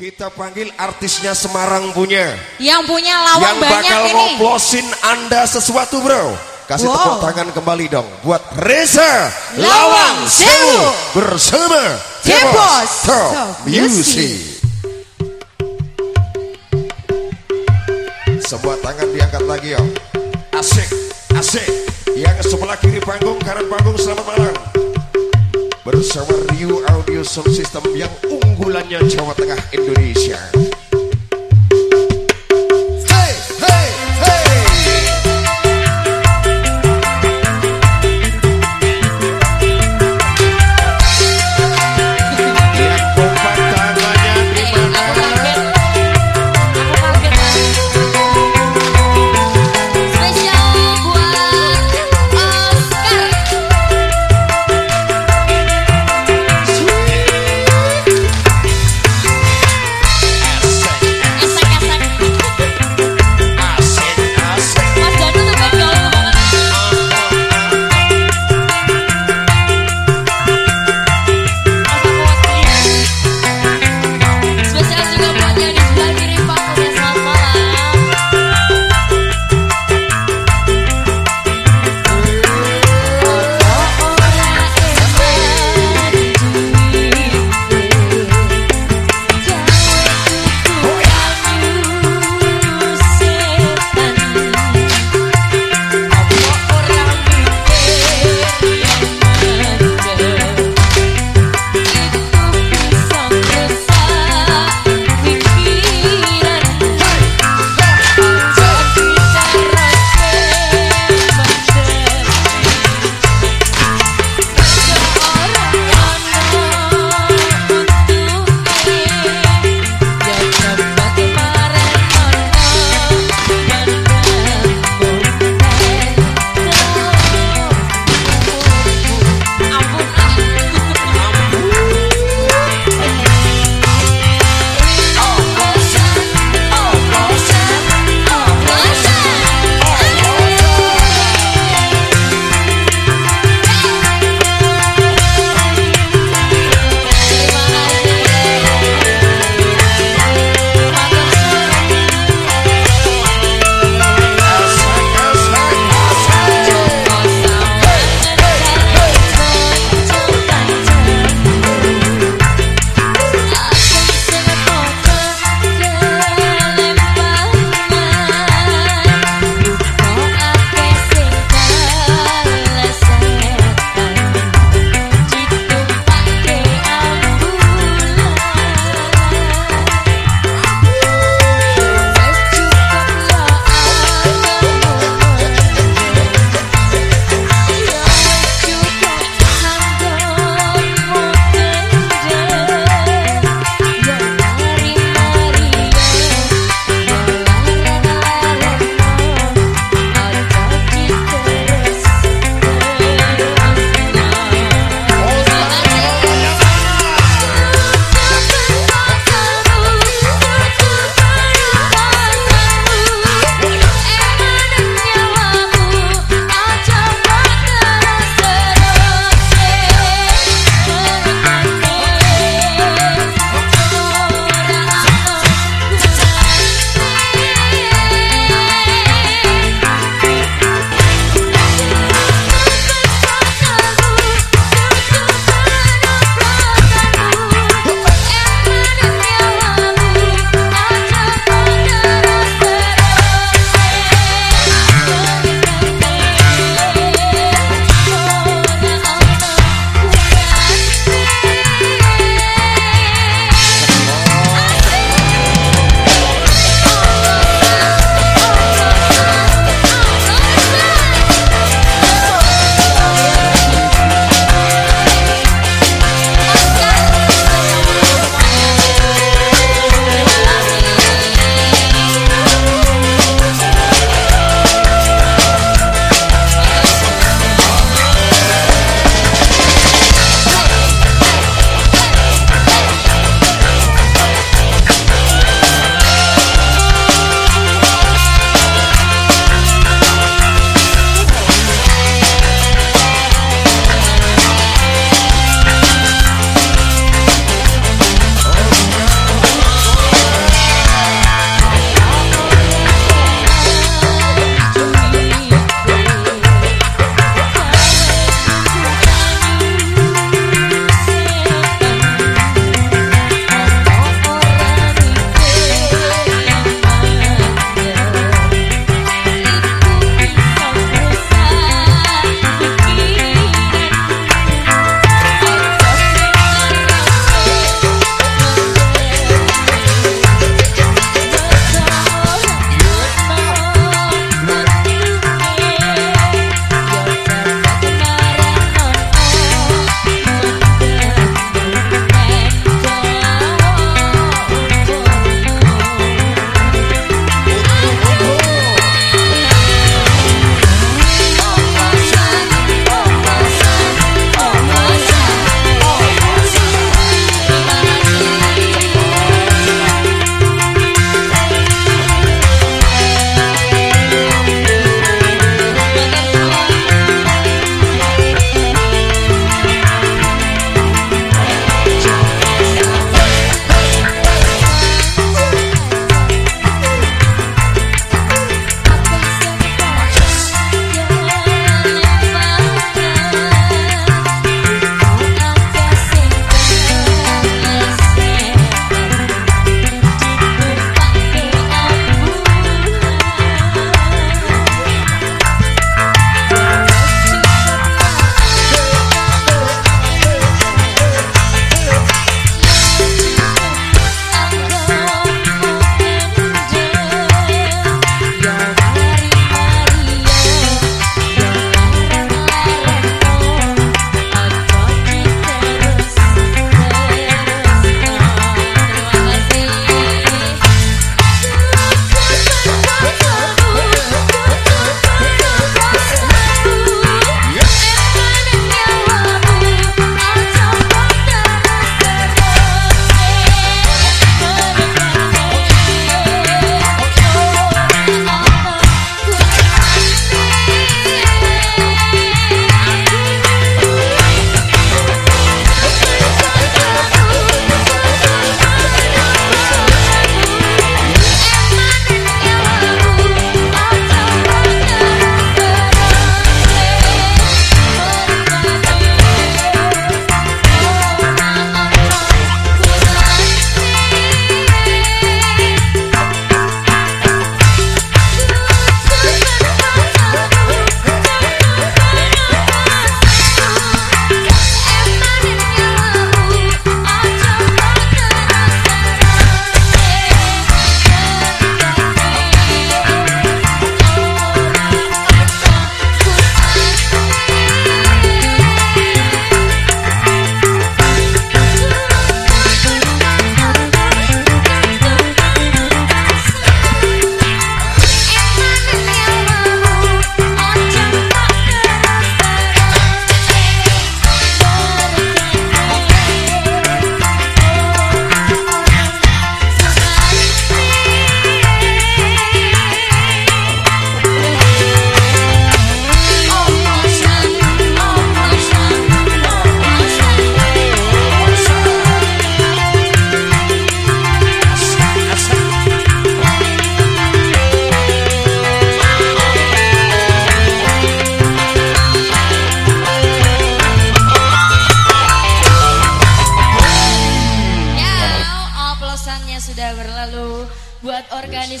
Kita panggil artisnya Semarang punya. Yang punya lawang Yang banyak bakal ini. ngoplosin Anda sesuatu bro. Kasih Wow. tepuk tangan kembali dong buat Reza Lawang Lawang Sewu. Bersama Debos Top Music. Sebuah tangan diangkat lagi yo. Asik, asik. Yang sebelah kiri panggung, kanan panggung selamat malam. Bersama Rio Audio Sound System yang unggulannya Jawa Tengah Indonesia.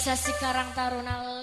Desa Sikarang Taruna